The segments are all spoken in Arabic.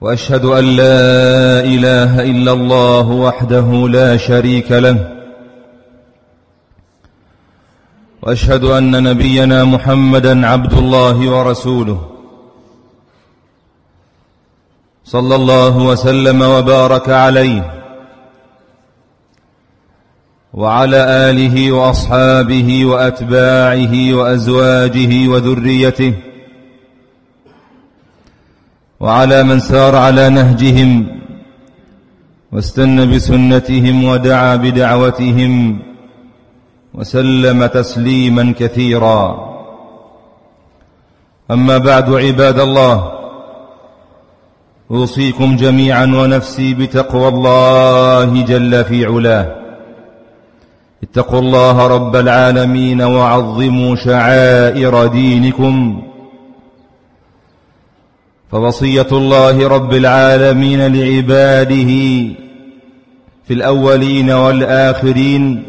وأشهد أن لا إله إلا الله وحده لا شريك له. وأشهد أن نبينا محمدا عبد الله ورسوله. صلى الله وسلم وبارك عليه. وعلى آله وأصحابه وأتباعه وأزواجه وذريته. وعلى من سار على نهجهم واستنى بسنتهم ودعا بدعوتهم وسلم تسليما كثيرا. أما بعد عباد الله أوصيكم جميعا ونفسي بتقوى الله جل في علاه. اتقوا الله رب العالمين وعظموا شعائر دينكم. فوصية الله رب العالمين لعباده في الأولين والآخرين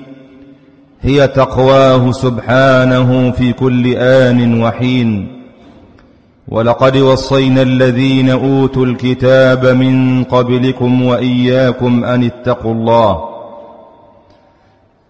هي تقواه سبحانه في كل آن وحين. ولقد وصينا الذين أوتوا الكتاب من قبلكم وإياكم أن اتقوا الله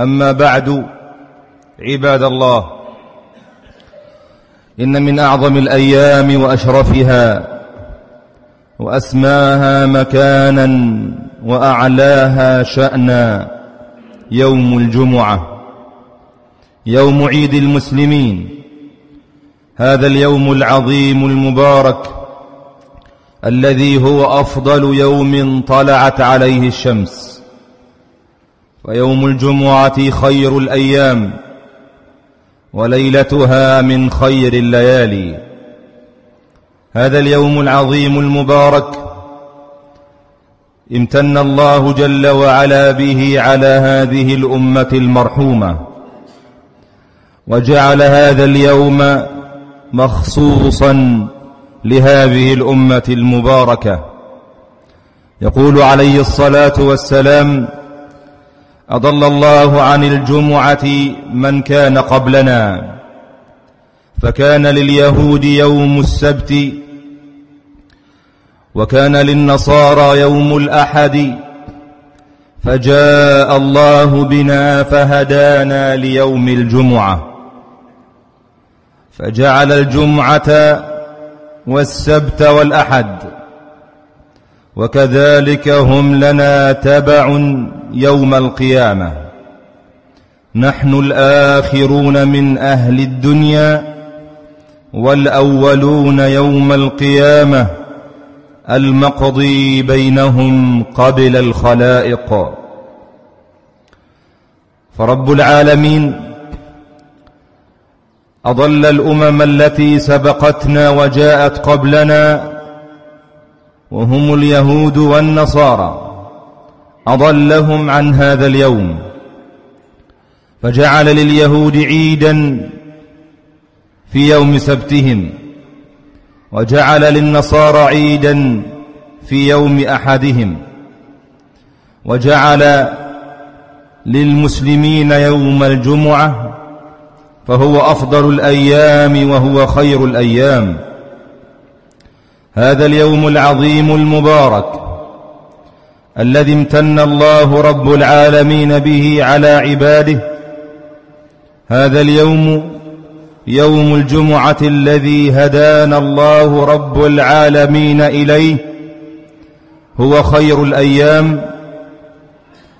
أما بعد عباد الله إن من أعظم الأيام وأشرفها وأسماها مكانا وأعلاها شأنا يوم الجمعة يوم عيد المسلمين. هذا اليوم العظيم المبارك الذي هو أفضل يوم طلعت عليه الشمس. فيوم الجمعة خير الأيام وليلتها من خير الليالي. هذا اليوم العظيم المبارك امتن الله جل وعلا به على هذه الأمة المرحومة وجعل هذا اليوم مخصوصا لهذه الأمة المباركة. يقول عليه الصلاة والسلام أضل الله عن الجمعة من كان قبلنا فكان لليهود يوم السبت وكان للنصارى يوم الأحد فجاء الله بنا فهدانا ليوم الجمعة. فجعل الجمعة والسبت والأحد وكذلك هم لنا تبع يوم القيامة. نحن الآخرون من أهل الدنيا والأولون يوم القيامة. المقضي بينهم قبل الخلائق. فرب العالمين أضل الأمم التي سبقتنا وجاءت قبلنا وهم اليهود والنصارى. أضلهم عن هذا اليوم. فجعل لليهود عيدا في يوم سبتهم. وجعل للنصارى عيدا في يوم أحدهم. وجعل للمسلمين يوم الجمعة فهو أفضل الأيام وهو خير الأيام. هذا اليوم العظيم المبارك. الذي امتن الله رب العالمين به على عباده. هذا اليوم يوم الجمعة الذي هدانا الله رب العالمين إليه. هو خير الأيام.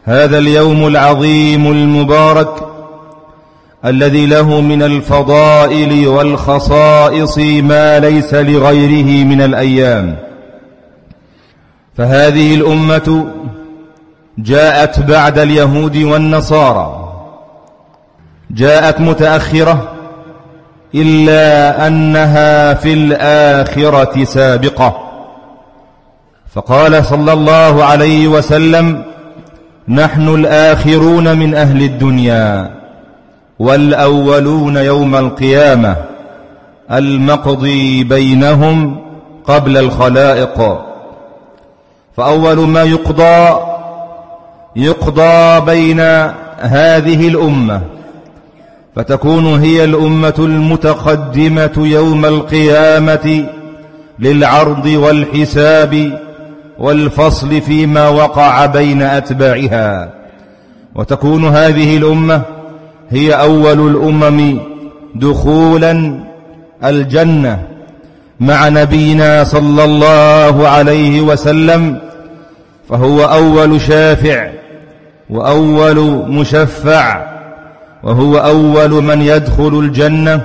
هذا اليوم العظيم المبارك الذي له من الفضائل والخصائص ما ليس لغيره من الأيام. فهذه الأمة جاءت بعد اليهود والنصارى جاءت متأخرة إلا أنها في الآخرة سابقة. فقال صلى الله عليه وسلم نحن الآخرون من أهل الدنيا والأولون يوم القيامة المقضي بينهم قبل الخلائق. فأول ما يقضى يقضى بين هذه الأمة فتكون هي الأمة المتقدمة يوم القيامة للعرض والحساب والفصل فيما وقع بين أتباعها. وتكون هذه الأمة هي أول الأمم دخولا الجنة. مع نبينا صلى الله عليه وسلم فهو أول شافع وأول مشفع وهو أول من يدخل الجنة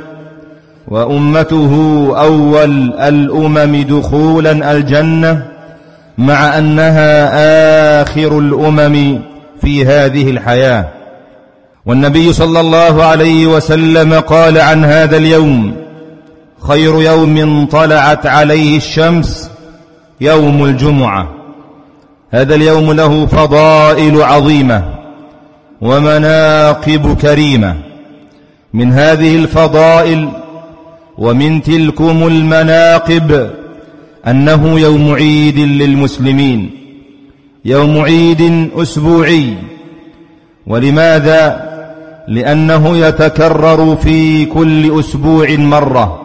وأمته أول الأمم دخولا الجنة مع أنها آخر الأمم في هذه الحياة. والنبي صلى الله عليه وسلم قال عن هذا اليوم خير يوم طلعت عليه الشمس يوم الجمعة. هذا اليوم له فضائل عظيمة ومناقب كريمة. من هذه الفضائل ومن تلكم المناقب أنه يوم عيد للمسلمين. يوم عيد أسبوعي. ولماذا؟ لأنه يتكرر في كل أسبوع مرة.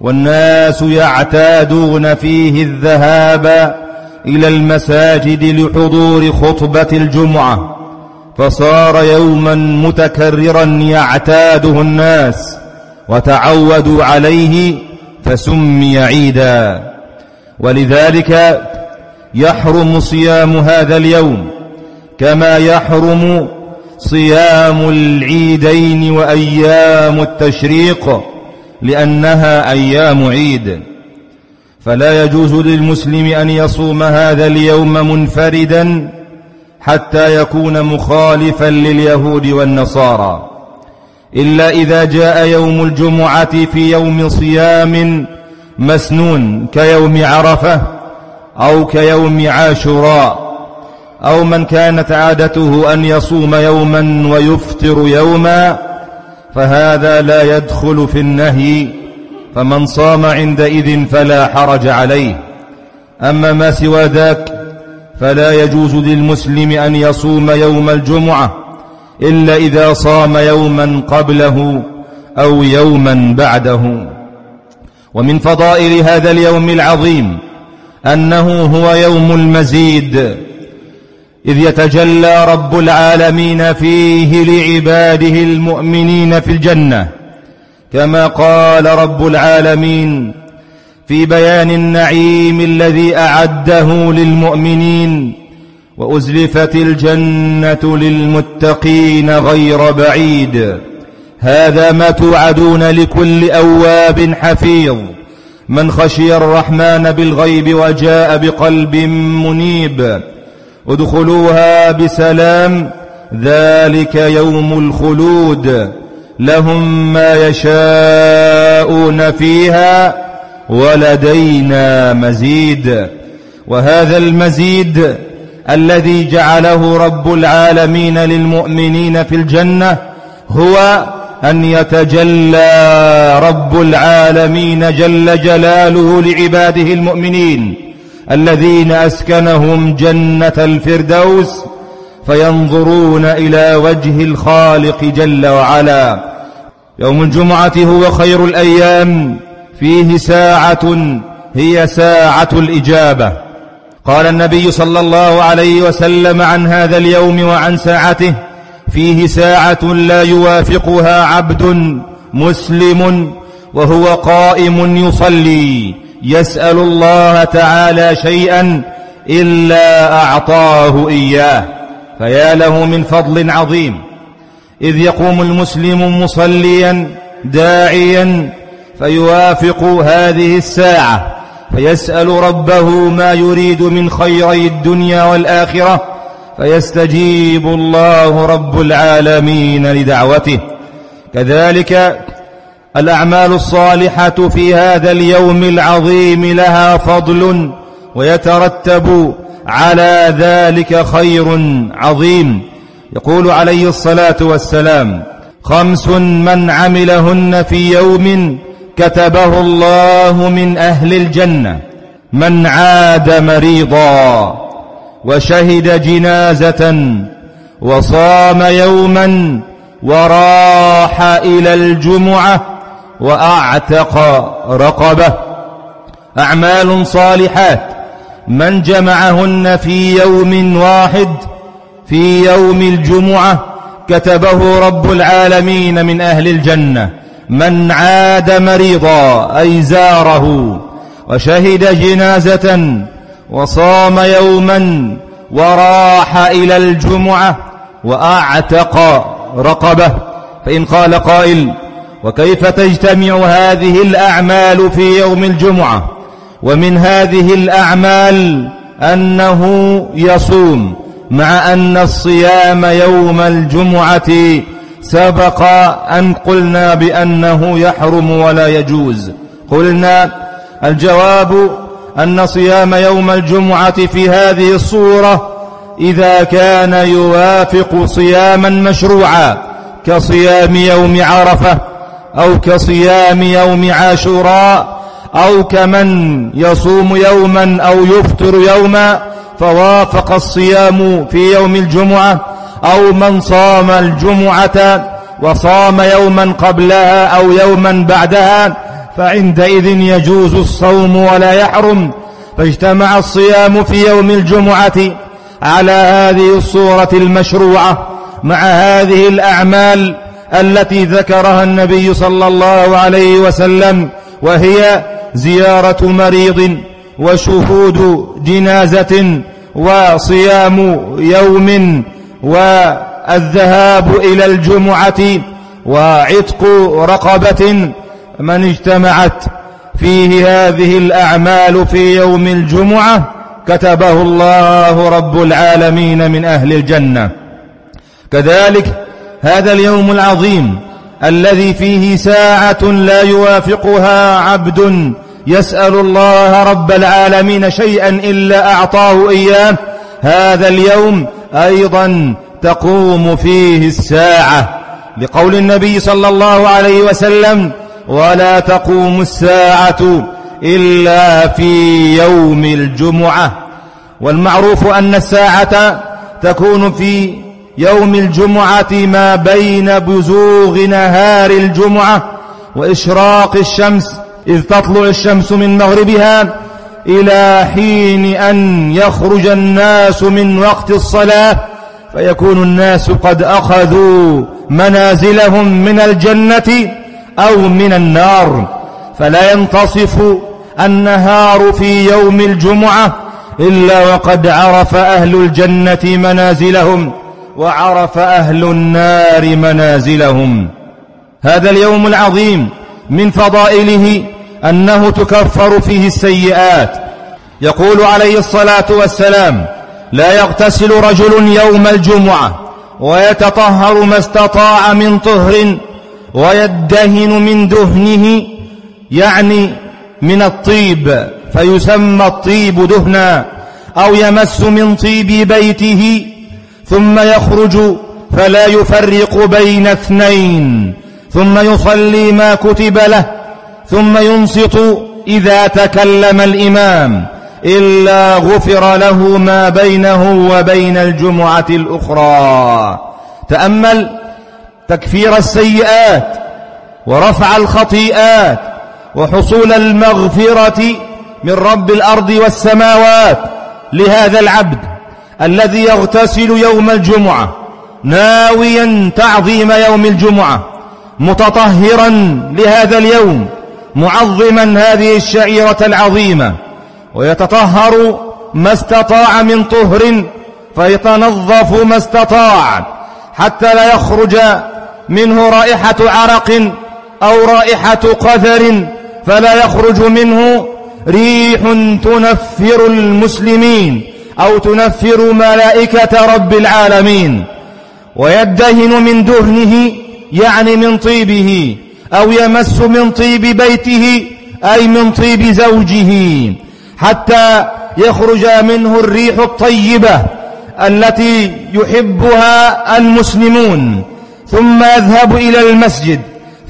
والناس يعتادون فيه الذهاب إلى المساجد لحضور خطبة الجمعة فصار يوما متكررا يعتاده الناس وتعودوا عليه فسمي عيدا. ولذلك يحرم صيام هذا اليوم كما يحرم صيام العيدين وأيام التشريق لأنها أيام عيد. فلا يجوز للمسلم أن يصوم هذا اليوم منفردا حتى يكون مخالفا لليهود والنصارى. إلا إذا جاء يوم الجمعة في يوم صيام مسنون كيوم عرفة أو كيوم عاشوراء. أو من كانت عادته أن يصوم يوما ويفطر يوما فهذا لا يدخل في النهي فمن صام عندئذ فلا حرج عليه. أما ما سوى ذاك فلا يجوز للمسلم أن يصوم يوم الجمعة إلا إذا صام يوما قبله أو يوما بعده. ومن فضائل هذا اليوم العظيم أنه هو يوم المزيد. إذ يتجلى رب العالمين فيه لعباده المؤمنين في الجنة كما قال رب العالمين في بيان النعيم الذي أعده للمؤمنين وأزلفت الجنة للمتقين غير بعيد. هذا ما توعدون لكل أواب حفيظ. من خشي الرحمن بالغيب وجاء بقلب منيب. ادخلوها بسلام. ذلك يوم الخلود. لهم ما يشاءون فيها ولدينا مزيد. وهذا المزيد الذي جعله رب العالمين للمؤمنين في الجنة هو أن يتجلى رب العالمين جل جلاله لعباده المؤمنين. الذين أسكنهم جنة الفردوس فينظرون إلى وجه الخالق جل وعلا. يوم الجمعة هو خير الأيام فيه ساعة هي ساعة الإجابة. قال النبي صلى الله عليه وسلم عن هذا اليوم وعن ساعته فيه ساعة لا يوافقها عبد مسلم وهو قائم يصلي. يسأل الله تعالى شيئا إلا أعطاه إياه. فيا له من فضل عظيم. إذ يقوم المسلم مصليا داعيا فيوافق هذه الساعة. فيسأل ربه ما يريد من خيري الدنيا والآخرة. فيستجيب الله رب العالمين لدعوته. كذلك الأعمال الصالحة في هذا اليوم العظيم لها فضل ويترتب على ذلك خير عظيم. يقول عليه الصلاة والسلام خمس من عملهن في يوم كتبه الله من أهل الجنة من عاد مريضا وشهد جنازة وصام يوما وراح إلى الجمعة وأعتق رقبة. أعمال صالحات. من جمعهن في يوم واحد في يوم الجمعة كتبه رب العالمين من أهل الجنة. من عاد مريضا أي زاره وشهد جنازة وصام يوما وراح إلى الجمعة وأعتق رقبة. فإن قال قائل وكيف تجتمع هذه الأعمال في يوم الجمعة؟ ومن هذه الأعمال أنه يصوم مع أن الصيام يوم الجمعة سبق أن قلنا بأنه يحرم ولا يجوز. قلنا الجواب أن صيام يوم الجمعة في هذه الصورة إذا كان يوافق صياما مشروعا كصيام يوم عرفة. أو كصيام يوم عاشوراء أو كمن يصوم يوما أو يفطر يوما فوافق الصيام في يوم الجمعة أو من صام الجمعة وصام يوما قبلها أو يوما بعدها فعندئذ يجوز الصوم ولا يحرم فاجتمع الصيام في يوم الجمعة على هذه الصورة المشروعة مع هذه الأعمال التي ذكرها النبي صلى الله عليه وسلم وهي زيارة مريض وشهود جنازة وصيام يوم والذهاب إلى الجمعة وعتق رقبة من اجتمعت. فيه هذه الأعمال في يوم الجمعة كتبه الله رب العالمين من أهل الجنة. كذلك هذا اليوم العظيم الذي فيه ساعة لا يوافقها عبد يسأل الله رب العالمين شيئا إلا أعطاه إياه. هذا اليوم أيضا تقوم فيه الساعة. لقول النبي صلى الله عليه وسلم ولا تقوم الساعة إلا في يوم الجمعة والمعروف أن الساعة تكون في يوم الجمعة ما بين بزوغ نهار الجمعة وإشراق الشمس إذ تطلع الشمس من مغربها إلى حين أن يخرج الناس من وقت الصلاة فيكون الناس قد أخذوا منازلهم من الجنة أو من النار. فلا ينتصف النهار في يوم الجمعة إلا وقد عرف أهل الجنة منازلهم. وعرف أهل النار منازلهم. هذا اليوم العظيم من فضائله أنه تكفر فيه السيئات. يقول عليه الصلاة والسلام لا يغتسل رجل يوم الجمعة ويتطهر ما استطاع من طهر ويدهن من دهنه يعني من الطيب فيسمى الطيب دهنا أو يمس من طيب بيته ثم يخرج فلا يفرق بين اثنين. ثم يصلي ما كتب له. ثم ينصت إذا تكلم الإمام. إلا غفر له ما بينه وبين الجمعة الأخرى. تأمل تكفير السيئات ورفع الخطيئات وحصول المغفرة من رب الأرض والسماوات لهذا العبد. الذي يغتسل يوم الجمعة ناويا تعظيم يوم الجمعة متطهرا لهذا اليوم معظما هذه الشعيرة العظيمة ويتطهر ما استطاع من طهر فيتنظف ما استطاع حتى لا يخرج منه رائحة عرق أو رائحة قذر فلا يخرج منه ريح تنفر المسلمين. أو تنفر ملائكة رب العالمين ويدهن من دهنه يعني من طيبه أو يمس من طيب بيته أي من طيب زوجه حتى يخرج منه الريح الطيبة التي يحبها المسلمون ثم يذهب إلى المسجد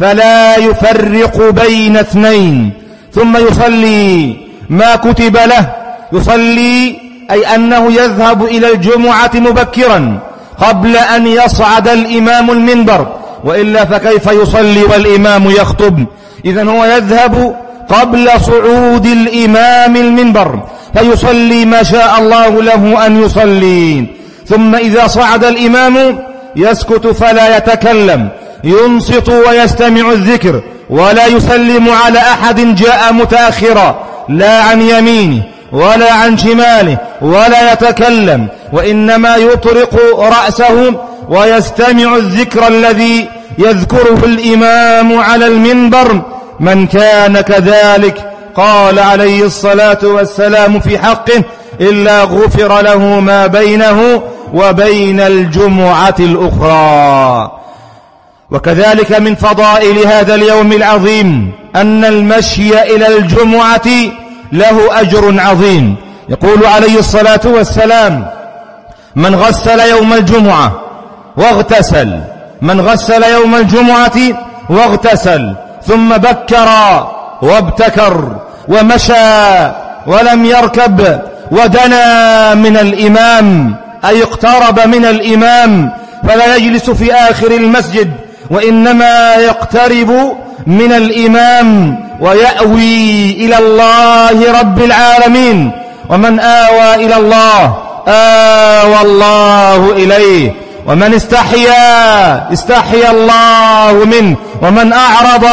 فلا يفرق بين اثنين ثم يصلي ما كتب له يصلي أي أنه يذهب إلى الجمعة مبكرا قبل أن يصعد الإمام المنبر وإلا فكيف يصلي والإمام يخطب؟ إذا هو يذهب قبل صعود الإمام المنبر فيصلي ما شاء الله له أن يصلي. ثم إذا صعد الإمام يسكت فلا يتكلم ينصت ويستمع الذكر ولا يسلم على أحد جاء متأخرا لا عن يمينه. ولا عن شماله ولا يتكلم وإنما يطرق رأسه ويستمع الذكر الذي يذكره الإمام على المنبر. من كان كذلك؟ قال عليه الصلاة والسلام في حقه إلا غفر له ما بينه وبين الجمعة الأخرى. وكذلك من فضائل هذا اليوم العظيم أن المشي إلى الجمعة له أجر عظيم. يقول عليه الصلاة والسلام من غسل يوم الجمعة واغتسل. من غسل يوم الجمعة واغتسل. ثم بكر وابتكر ومشى ولم يركب ودنا من الإمام. أي اقترب من الإمام. فلا يجلس في آخر المسجد. وإنما يقترب من الإمام ويأوي إلى الله رب العالمين. ومن آوى إلى الله آوى الله إليه. ومن استحيا استحيا الله منه. ومن أعرض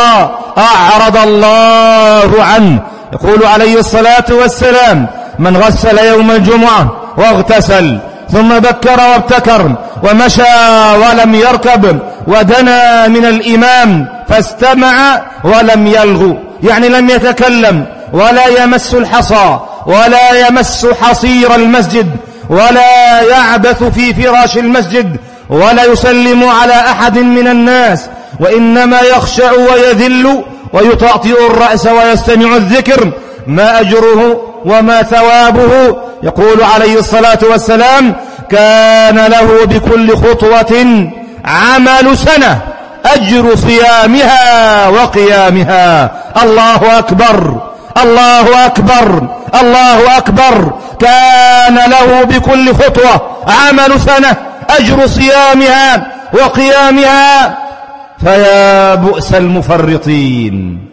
أعرض الله عنه. يقول عليه الصلاة والسلام من غسل يوم الجمعة واغتسل ثم بكر وابتكر ومشى ولم يركب ودنا من الإمام فاستمع ولم يلغو يعني لم يتكلم. ولا يمس الحصى. ولا يمس حصير المسجد. ولا يعبث في فراش المسجد. ولا يسلم على أحد من الناس. وإنما يخشع ويذل ويطأطئ الرأس ويستمع الذكر. ما أجره وما ثوابه. يقول عليه الصلاة والسلام كان له بكل خطوة عمل سنة أجر صيامها وقيامها. الله أكبر الله أكبر الله أكبر. كان له بكل خطوة عمل سنة أجر صيامها وقيامها. فيا بؤس المفرطين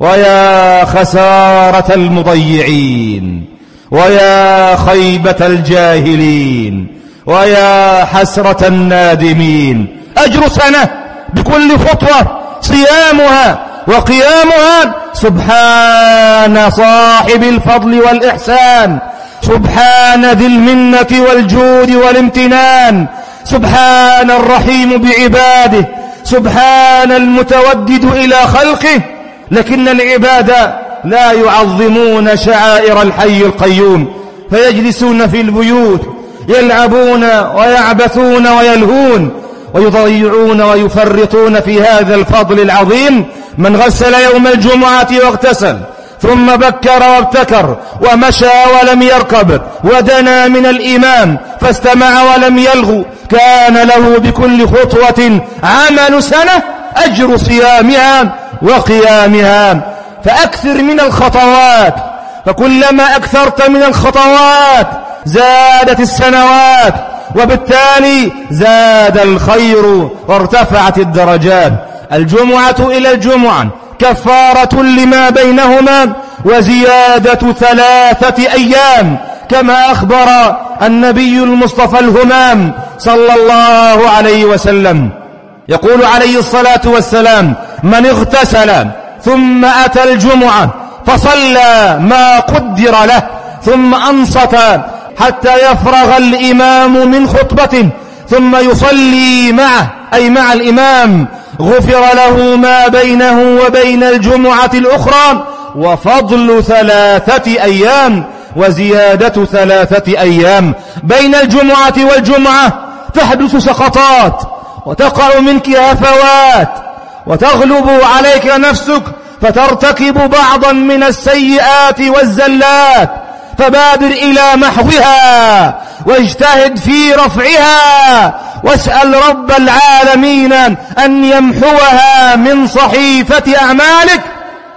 ويا خسارة المضيعين ويا خيبة الجاهلين. ويا حسرة النادمين. أجر سنة بكل خطوة صيامها وقيامها. سبحان صاحب الفضل والإحسان. سبحان ذي المنة والجود والامتنان. سبحان الرحيم بعباده. سبحان المتودد إلى خلقه. لكن العباد لا يعظمون شعائر الحي القيوم. فيجلسون في البيوت. يلعبون ويعبثون ويلهون ويضيعون ويفرطون في هذا الفضل العظيم. من غسل يوم الجمعة واغتسل ثم بكر وابتكر ومشى ولم يركب ودنا من الإمام فاستمع ولم يلغو كان له بكل خطوة عمل سنة أجر صيامها وقيامها. فأكثر من الخطوات فكلما أكثرت من الخطوات زادت السنوات وبالتالي زاد الخير وارتفعت الدرجات. الجمعة إلى الجمعة كفارة لما بينهما وزيادة ثلاثة أيام كما أخبر النبي المصطفى الهمام صلى الله عليه وسلم. يقول عليه الصلاة والسلام من اغتسل ثم أتى الجمعة فصلى ما قدر له ثم أنصت حتى يفرغ الإمام من خطبته ثم يصلي معه أي مع الإمام. غفر له ما بينه وبين الجمعة الأخرى. وفضل ثلاثة أيام وزيادة ثلاثة أيام. بين الجمعة والجمعة تحدث سقطات وتقع منك هفوات وتغلب عليك نفسك فترتكب بعضا من السيئات والزلات. فبادر إلى محوها واجتهد في رفعها واسأل رب العالمين أن يمحوها من صحيفة أعمالك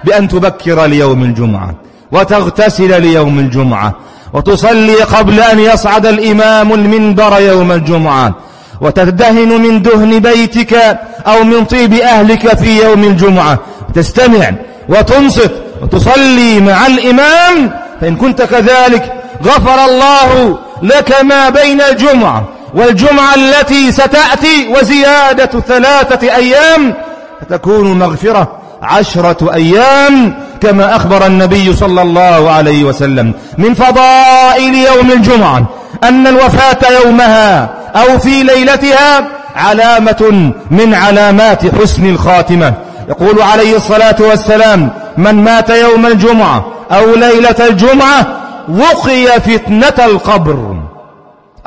بأن تبكر ليوم الجمعة وتغتسل ليوم الجمعة وتصلي قبل أن يصعد الإمام المنبر يوم الجمعة وتدهن من دهن بيتك أو من طيب أهلك في يوم الجمعة تستمع وتنصت وتصلي مع الإمام فإن كنت كذلك غفر الله لك ما بين الجمعة والجمعة التي ستأتي وزيادة ثلاثة أيام فتكون مغفرة عشرة أيام كما أخبر النبي صلى الله عليه وسلم من فضائل يوم الجمعة أن الوفاة يومها أو في ليلتها علامة من علامات حسن الخاتمة. يقول عليه الصلاة والسلام من مات يوم الجمعة أو ليلة الجمعة وقي فتنة القبر.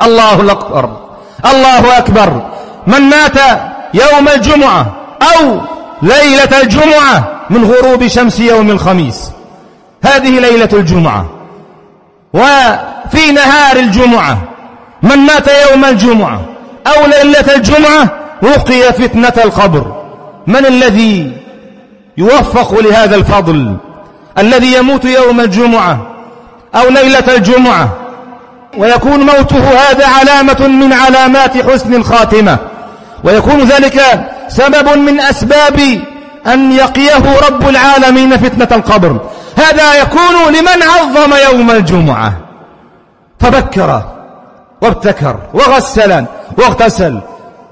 الله أكبر. الله أكبر. من مات يوم الجمعة أو ليلة الجمعة من غروب شمس يوم الخميس. هذه ليلة الجمعة. وفي نهار الجمعة من مات يوم الجمعة أو ليلة الجمعة وقي فتنة القبر. من الذي يوفق لهذا الفضل؟ الذي يموت يوم الجمعة أو ليلة الجمعة ويكون موته هذا علامة من علامات حسن الخاتمة ويكون ذلك سبب من أسباب أن يقيه رب العالمين فتنة القبر. هذا يكون لمن عظم يوم الجمعة. فبكر وابتكر وغسل واغتسل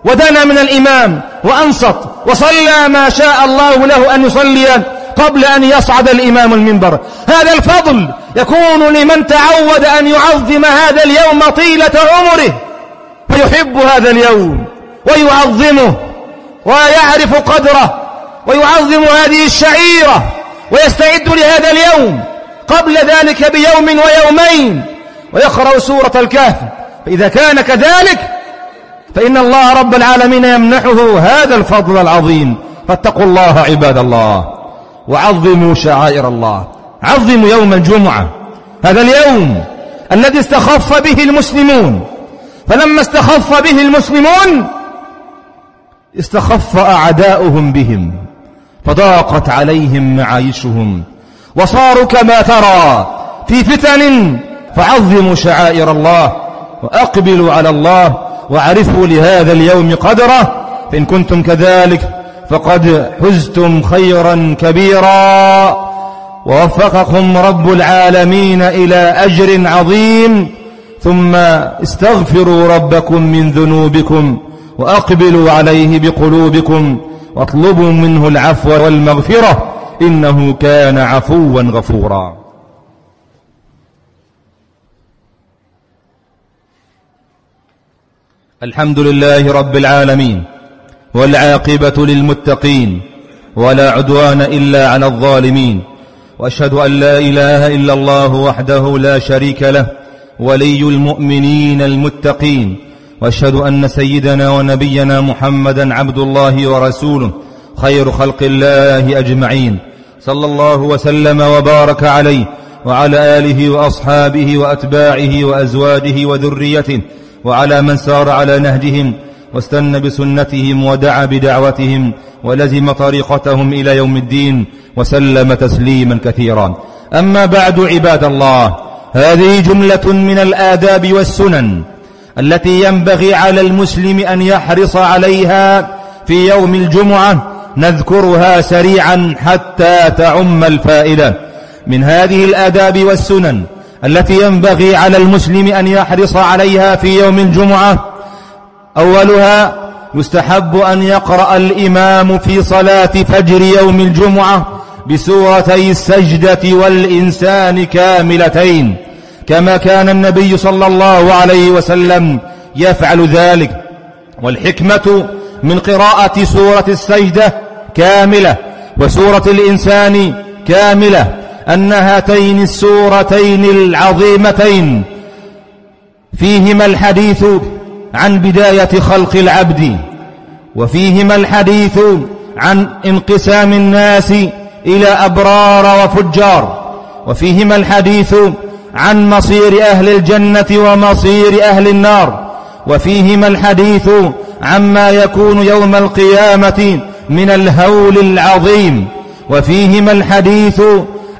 ودنا من الإمام وأنصت وصلى ما شاء الله له أن يصلي قبل أن يصعد الإمام المنبر. هذا الفضل يكون لمن تعود أن يعظم هذا اليوم طيلة عمره. فيحب هذا اليوم ويعظمه ويعرف قدره ويعظم هذه الشعيرة ويستعد لهذا اليوم. قبل ذلك بيوم ويومين. ويقرأ سورة الكهف. فإذا كان كذلك فإن الله رب العالمين يمنحه هذا الفضل العظيم. فاتقوا الله عباد الله. وعظموا شعائر الله. عظموا يوم الجمعة. هذا اليوم الذي استخف به المسلمون. فلما استخف به المسلمون استخف أعداؤهم بهم. فضاقت عليهم معايشهم. وصاروا كما ترى في فتن. فعظموا شعائر الله وأقبلوا على الله. وعرفوا لهذا اليوم قدره. فإن كنتم كذلك فقد حزتم خيرا كبيرا. ووفقكم رب العالمين إلى أجر عظيم. ثم استغفروا ربكم من ذنوبكم وأقبلوا عليه بقلوبكم واطلبوا منه العفو والمغفرة. إنه كان عفوا غفورا. الحمد لله رب العالمين. والعاقبة للمتقين ولا عدوان إلا على الظالمين وأشهد أن لا إله إلا الله وحده لا شريك له ولي المؤمنين المتقين وأشهد أن سيدنا ونبينا محمدا عبد الله ورسوله خير خلق الله أجمعين صلى الله وسلم وبارك عليه وعلى آله وأصحابه وأتباعه وأزواجه وذريته وعلى من سار على نهجهم واستنى بسنتهم ودعا بدعوتهم ولزم طريقتهم إلى يوم الدين وسلم تسليما كثيرا. أما بعد عباد الله هذه جملة من الآداب والسنن التي ينبغي على المسلم أن يحرص عليها في يوم الجمعة نذكرها سريعا حتى تعم الفائدة. من هذه الآداب والسنن التي ينبغي على المسلم أن يحرص عليها في يوم الجمعة أولها يستحب أن يقرأ الإمام في صلاة فجر يوم الجمعة بسورتي السجدة والإنسان كاملتين كما كان النبي صلى الله عليه وسلم يفعل ذلك. والحكمة من قراءة سورة السجدة كاملة وسورة الإنسان كاملة أن هاتين السورتين العظيمتين. فيهما الحديث عن بداية خلق العبد وفيهما الحديث عن انقسام الناس إلى أبرار وفجار وفيهما الحديث عن مصير أهل الجنة ومصير أهل النار وفيهما الحديث عما يكون يوم القيامة من الهول العظيم وفيهما الحديث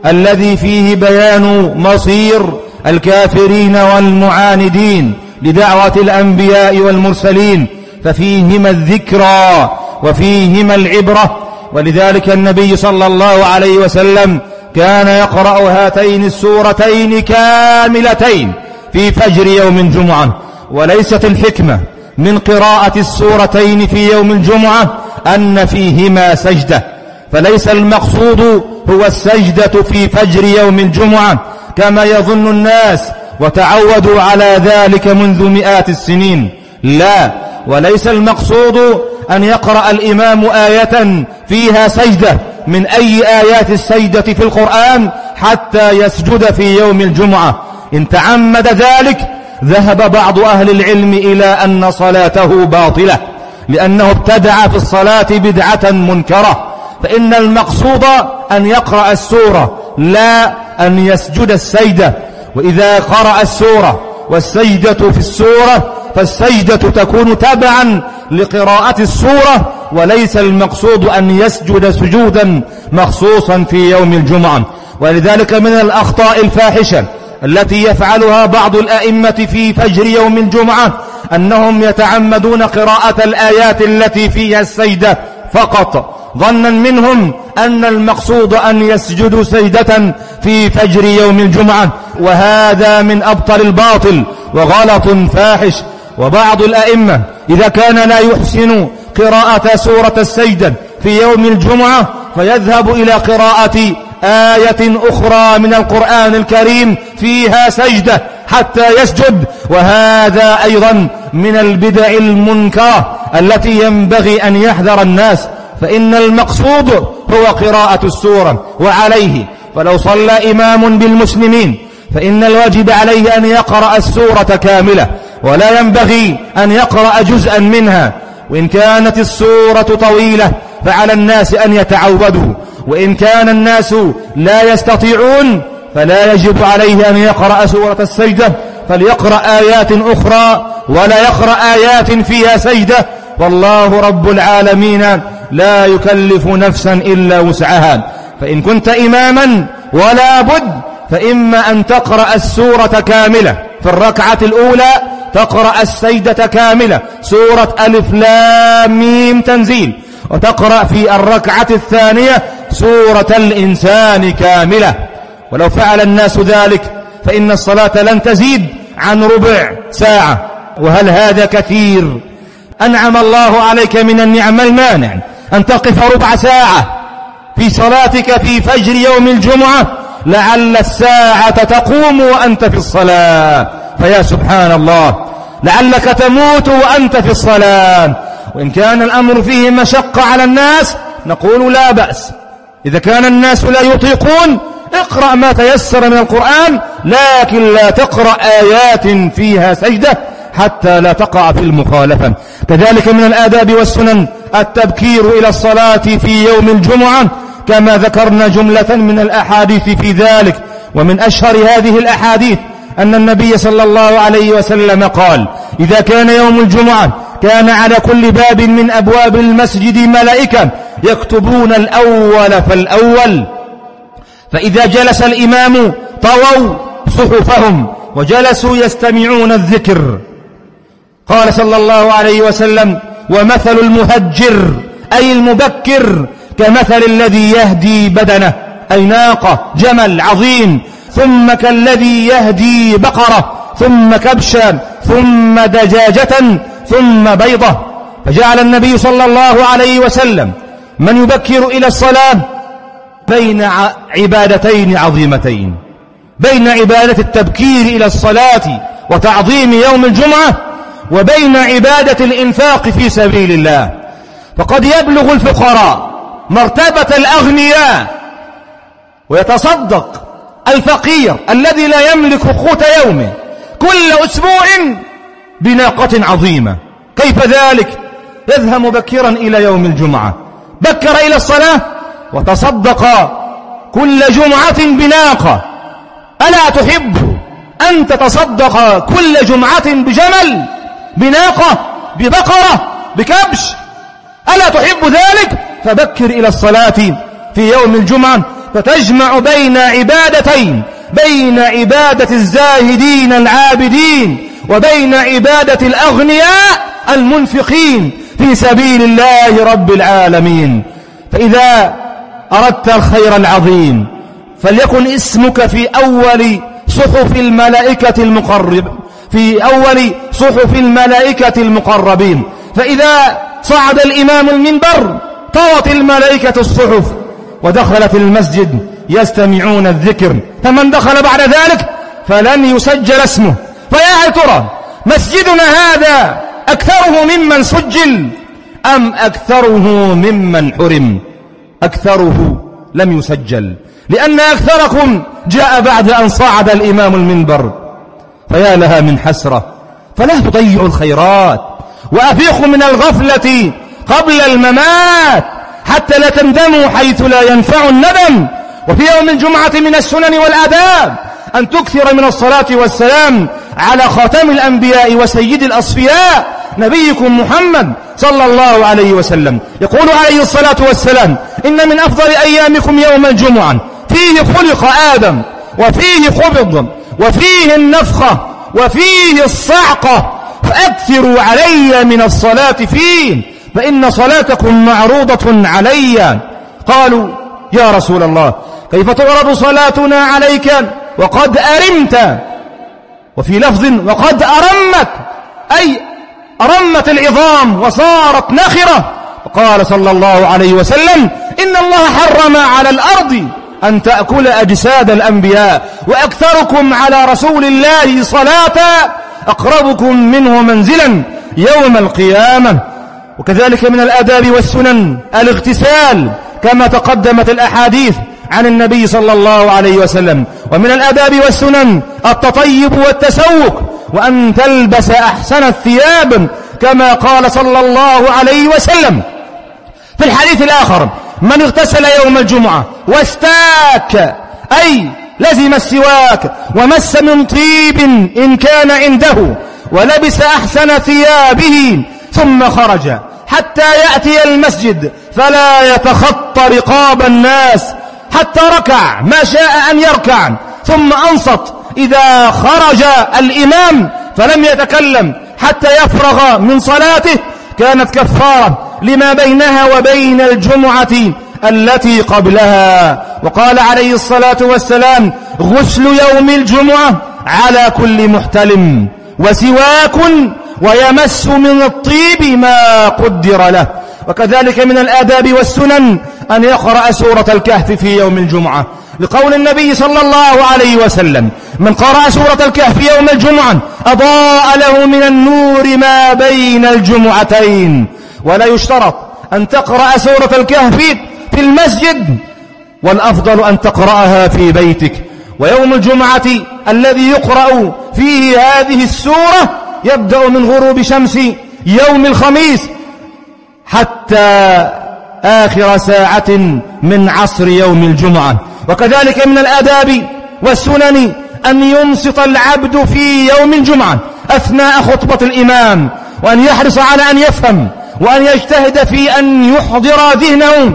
الذي فيه بيان مصير الكافرين والمعاندين. لدعوة الأنبياء والمرسلين ففيهما الذكرى وفيهما العبرة. ولذلك النبي صلى الله عليه وسلم كان يقرأ هاتين السورتين كاملتين في فجر يوم الجمعة. وليست الحكمة من قراءة السورتين في يوم الجمعة أن فيهما سجدة فليس المقصود هو السجدة في فجر يوم الجمعة. كما يظن الناس وتعودوا على ذلك منذ مئات السنين. لا وليس المقصود أن يقرأ الإمام آية فيها سجدة من أي آيات السجدة في القرآن حتى يسجد في يوم الجمعة. إن تعمد ذلك ذهب بعض أهل العلم إلى أن صلاته باطلة لأنه ابتدع في الصلاة بدعة منكرة. فإن المقصود أن يقرأ السورة لا أن يسجد السيدة وإذا قرأ السورة والسجدة في السورة فالسجدة تكون تبعا لقراءة السورة وليس المقصود أن يسجد سجودا مخصوصا في يوم الجمعة. ولذلك من الأخطاء الفاحشة التي يفعلها بعض الأئمة في فجر يوم الجمعة أنهم يتعمدون قراءة الآيات التي فيها السيدة. فقط ظنا منهم أن المقصود أن يسجدوا سجدة في فجر يوم الجمعة. وهذا من أبطل الباطل وغلط فاحش وبعض الأئمة إذا كان لا يحسن قراءة سورة السجدة في يوم الجمعة فيذهب إلى قراءة آية أخرى من القرآن الكريم فيها سجدة حتى يسجد. وهذا أيضا من البدع المنكرة التي ينبغي أن يحذر الناس فإن المقصود هو قراءة السورة وعليه. فلو صلى إمام بالمسلمين فإن الواجب عليه أن يقرأ السورة كاملة ولا ينبغي أن يقرأ جزءا منها. وإن كانت السورة طويلة فعلى الناس أن يتعودوا. وإن كان الناس لا يستطيعون فلا يجب عليه أن يقرأ سورة السجدة. فليقرأ آيات أخرى ولا يقرأ آيات فيها سجدة. والله رب العالمين لا يكلف نفسا إلا وسعها. فإن كنت إماما ولا بد فإما أن تقرأ السورة كاملة في الركعة الأولى تقرأ السيدة كاملة سورة ألف لام ميم تنزيل وتقرأ في الركعة الثانية سورة الإنسان كاملة. ولو فعل الناس ذلك فإن الصلاة لن تزيد عن ربع ساعة. وهل هذا كثير؟ أنعم الله عليك من النعم المانع أن تقف ربع ساعة في صلاتك في فجر يوم الجمعة لعل الساعة تقوم وأنت في الصلاة. فيا سبحان الله لعلك تموت وأنت في الصلاة. وإن كان الأمر فيه مشقة على الناس نقول لا بأس. إذا كان الناس لا يطيقون اقرأ ما تيسر من القرآن لكن لا تقرأ آيات فيها سجدة حتى لا تقع في المخالفة. كذلك من الآداب والسنن التبكير إلى الصلاة في يوم الجمعة. كما ذكرنا جملة من الأحاديث في ذلك ومن أشهر هذه الأحاديث أن النبي صلى الله عليه وسلم قال إذا كان يوم الجمعة كان على كل باب من أبواب المسجد ملائكة يكتبون الأول فالأول. فإذا جلس الإمام طووا صحفهم وجلسوا يستمعون الذكر. قال صلى الله عليه وسلم ومثل المهجر أي المبكر كمثل الذي يهدي بدنه أي ناقة جمل عظيم ثم كالذي يهدي بقرة ثم كبشا ثم دجاجة ثم بيضة. فجعل النبي صلى الله عليه وسلم من يبكر إلى الصلاة بين عبادتين عظيمتين. بين عبادة التبكير إلى الصلاة وتعظيم يوم الجمعة وبين عبادة الإنفاق في سبيل الله. فقد يبلغ الفقراء مرتبة الأغنياء ويتصدق الفقير الذي لا يملك قوت يومه كل أسبوع بناقة عظيمة. كيف ذلك؟ يذهب مبكرا إلى يوم الجمعة. بكر إلى الصلاة وتصدق كل جمعة بناقة. ألا تحب أن تتصدق كل جمعة بجمل بناقة ببقرة بكبش؟ ألا تحب ذلك؟ فبكر إلى الصلاة في يوم الجمعة فتجمع بين عبادتين بين عبادة الزاهدين العابدين وبين عبادة الأغنياء المنفقين في سبيل الله رب العالمين. فإذا أردت الخير العظيم فليكن اسمك في أول صحف الملائكة المقرب في أول صحف الملائكة المقربين. فإذا صعد الإمام المنبر طوت الملائكة الصحف ودخلت المسجد يستمعون الذكر. فمن دخل بعد ذلك فلن يسجل اسمه. فيا ترى مسجدنا هذا أكثره ممن سجل أم أكثره ممن حرم؟ أكثره لم يسجل. لأن أكثركم جاء بعد أن صعد الإمام المنبر. فيا لها من حسرة. فلا تضيعوا الخيرات. وأفيقوا من الغفلة قبل الممات حتى لا تندموا حيث لا ينفع الندم. وفي يوم الجمعة من السنن والآداب أن تكثر من الصلاة والسلام على خاتم الأنبياء وسيد الأصفياء نبيكم محمد صلى الله عليه وسلم. يقول عليه الصلاة والسلام إن من أفضل أيامكم يوم الجمعة فيه خلق آدم وفيه قبض وفيه النفخة وفيه الصعقة فأكثروا علي من الصلاة فيه. فإن صلاتكم معروضة علي. قالوا يا رسول الله كيف تعرض صلاتنا عليك؟ وقد أرمت. وفي لفظ وقد أرمت. أي أرمت العظام وصارت نخرة. قال صلى الله عليه وسلم إن الله حرم على الأرض أن تأكل أجساد الأنبياء وأكثركم على رسول الله صلاة أقربكم منه منزلا يوم القيامة. وكذلك من الآداب والسنن الاغتسال كما تقدمت الأحاديث عن النبي صلى الله عليه وسلم. ومن الآداب والسنن التطيب والتسوق وأن تلبس أحسن الثياب كما قال صلى الله عليه وسلم. في الحديث الآخر من اغتسل يوم الجمعة واستاك أي لزم السواك ومس من طيب إن كان عنده ولبس أحسن ثيابه ثم خرج. حتى يأتي المسجد فلا يتخطى رقاب الناس حتى ركع ما شاء أن يركع. ثم أنصت إذا خرج الإمام فلم يتكلم حتى يفرغ من صلاته. كانت كفارة لما بينها وبين الجمعة التي قبلها. وقال عليه الصلاة والسلام غسل يوم الجمعة على كل محتلم وسواك ويمس من الطيب ما قدر له. وكذلك من الآداب والسنن أن يقرأ سورة الكهف في يوم الجمعة. لقول النبي صلى الله عليه وسلم من قرأ سورة الكهف يوم الجمعة أضاء له من النور ما بين الجمعتين. ولا يشترط أن تقرأ سورة الكهف في المسجد والأفضل أن تقرأها في بيتك. ويوم الجمعة الذي يقرأ فيه هذه السورة يبدأ من غروب شمس يوم الخميس حتى آخر ساعة من عصر يوم الجمعة. وكذلك من الآداب والسنن أن ينصت العبد في يوم الجمعة أثناء خطبة الإمام وأن يحرص على أن يفهم وأن يجتهد في أن يحضر ذهنه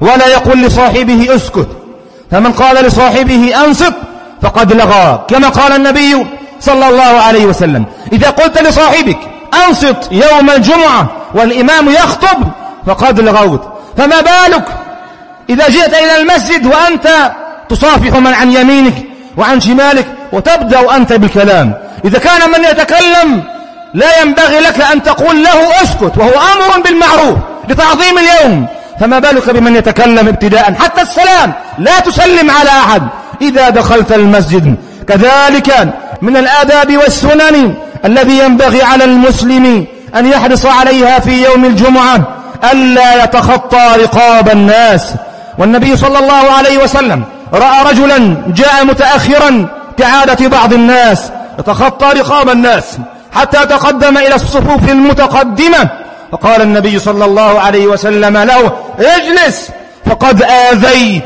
ولا يقول لصاحبه اسكت. فمن قال لصاحبه أنصت فقد لغى. كما قال النبي صلى الله عليه وسلم. إذا قلت لصاحبك أنصت يوم الجمعة والإمام يخطب فقد لغوت فما بالك؟ إذا جئت إلى المسجد وأنت تصافح من عن يمينك وعن شمالك وتبدأ أنت بالكلام. إذا كان من يتكلم لا ينبغي لك أن تقول له اسكت وهو أمر بالمعروف لتعظيم اليوم. فما بالك بمن يتكلم ابتداء؟ حتى السلام لا تسلم على أحد. إذا دخلت المسجد كذلك من الآداب والسنن الذي ينبغي على المسلم أن يحرص عليها في يوم الجمعة ألا يتخطى رقاب الناس. والنبي صلى الله عليه وسلم رأى رجلا جاء متأخرا كعادة بعض الناس يتخطى رقاب الناس حتى تقدم إلى الصفوف المتقدمة. فقال النبي صلى الله عليه وسلم له اجلس فقد آذيت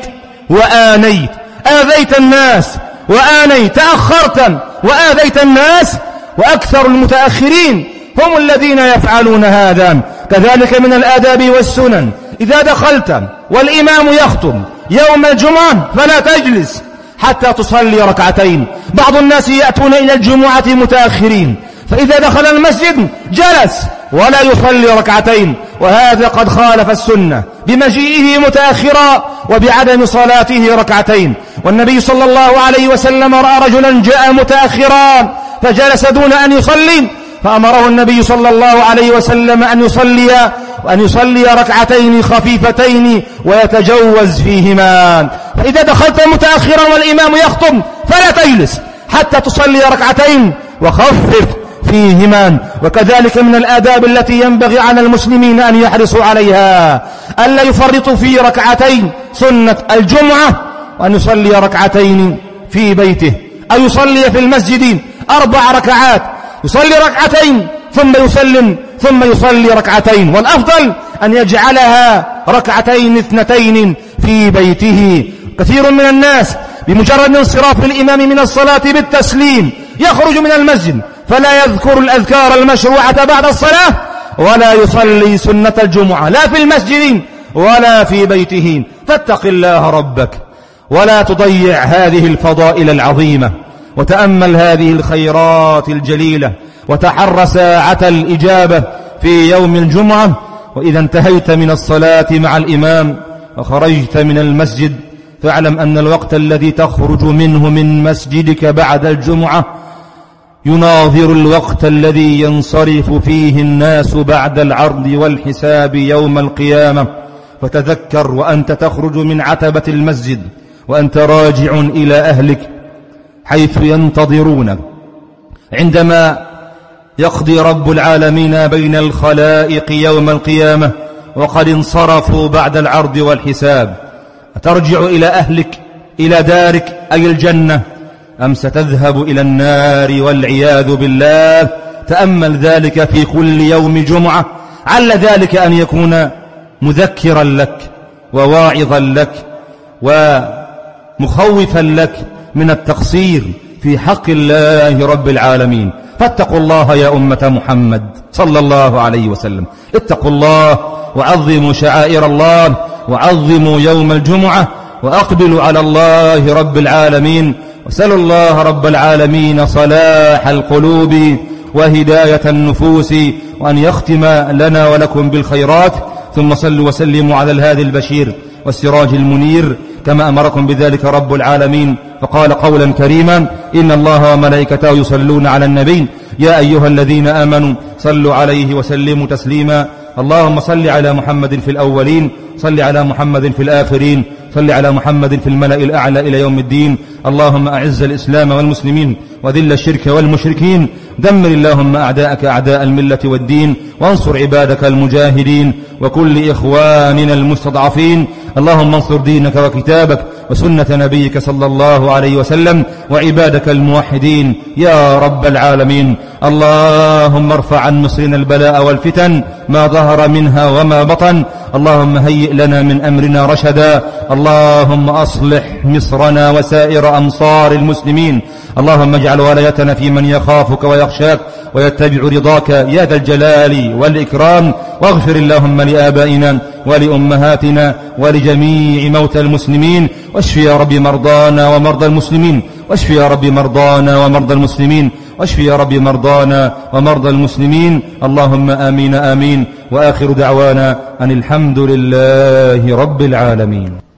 وآنيت. آذيت الناس وآنيت تأخرت وآذيت الناس وأكثر المتأخرين هم الذين يفعلون هذا. كذلك من الآداب والسنن. إذا دخلت والإمام يخطب يوم الجمعة فلا تجلس حتى تصلي ركعتين. بعض الناس يأتون إلى الجمعة متأخرين. فإذا دخل المسجد جلس ولا يصلي ركعتين. وهذا قد خالف السنة بمجيئه متأخرا وبعدم صلاته ركعتين. والنبي صلى الله عليه وسلم رأى رجلا جاء متأخرا فجلس دون أن يصلي فأمره النبي صلى الله عليه وسلم أن يصلي وأن يصلي ركعتين خفيفتين ويتجوز فيهما. فإذا دخلت متأخرا والإمام يخطب فلا تجلس حتى تصلي ركعتين وخفف فيهما. وكذلك من الآداب التي ينبغي على المسلمين أن يحرصوا عليها. ألا يفرطوا في ركعتين سنة الجمعة وأن يصلي ركعتين في بيته. أو يصلي في المسجد أربع ركعات. يصلي ركعتين ثم يسلم ثم يصلي ركعتين. والأفضل أن يجعلها ركعتين اثنتين في بيته. كثير من الناس بمجرد انصراف الإمام من الصلاة بالتسليم يخرج من المسجد. فلا يذكر الأذكار المشروعة بعد الصلاة ولا يصلي سنة الجمعة لا في المسجد ولا في بيته. فاتق الله ربك ولا تضيع هذه الفضائل العظيمة وتأمل هذه الخيرات الجليلة وتحر ساعة الإجابة في يوم الجمعة. وإذا انتهيت من الصلاة مع الإمام وخرجت من المسجد فاعلم أن الوقت الذي تخرج منه من مسجدك بعد الجمعة يناظر الوقت الذي ينصرف فيه الناس بعد العرض والحساب يوم القيامة. فتذكر وأنت تخرج من عتبة المسجد وأنت راجع إلى أهلك حيث ينتظرونك عندما يقضي رب العالمين بين الخلائق يوم القيامة وقد انصرفوا بعد العرض والحساب أترجع إلى أهلك إلى دارك أي الجنة؟ أم ستذهب إلى النار والعياذ بالله؟ تأمل ذلك في كل يوم جمعة. عل ذلك أن يكون مذكرا لك وواعظا لك ومخوفا لك من التقصير في حق الله رب العالمين. فاتقوا الله يا أمة محمد صلى الله عليه وسلم. اتقوا الله وعظموا شعائر الله وعظموا يوم الجمعة وأقبلوا على الله رب العالمين. وسلوا الله رب العالمين صلاح القلوب وهداية النفوس وأن يختم لنا ولكم بالخيرات. ثم صلوا وسلموا على الهادي البشير والسراج المنير كما أمركم بذلك رب العالمين. فقال قولا كريما إن الله وملائكته يصلون على النبي. يا أيها الذين آمنوا صلوا عليه وسلموا تسليما. اللهم صل على محمد في الأولين صل على محمد في الآخرين. صل على محمد في الملأ الأعلى إلى يوم الدين. اللهم أعز الإسلام والمسلمين وذل الشرك والمشركين. دمر اللهم أعداءك أعداء الملة والدين. وانصر عبادك المجاهدين. وكل إخواننا المستضعفين. اللهم انصر دينك وكتابك وسنة نبيك صلى الله عليه وسلم وعبادك الموحدين يا رب العالمين. اللهم ارفع عن مصرنا البلاء والفتن ما ظهر منها وما بطن. اللهم هيئ لنا من أمرنا رشدا. اللهم أصلح مصرنا وسائر أمصار المسلمين. اللهم اجعل ولايتنا في من يخافك ويخشاك. ويتبع رضاك يا ذا الجلال والإكرام. واغفر اللهم لآبائنا ولأمهاتنا ولجميع موتى المسلمين. واشف يا رب مرضانا ومرضى المسلمين. واشف يا رب مرضانا ومرضى المسلمين. واشف يا رب مرضانا ومرضى المسلمين. اللهم آمين آمين. وآخر دعوانا أن الحمد لله رب العالمين.